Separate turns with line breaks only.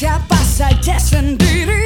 se pasa, yes indeed.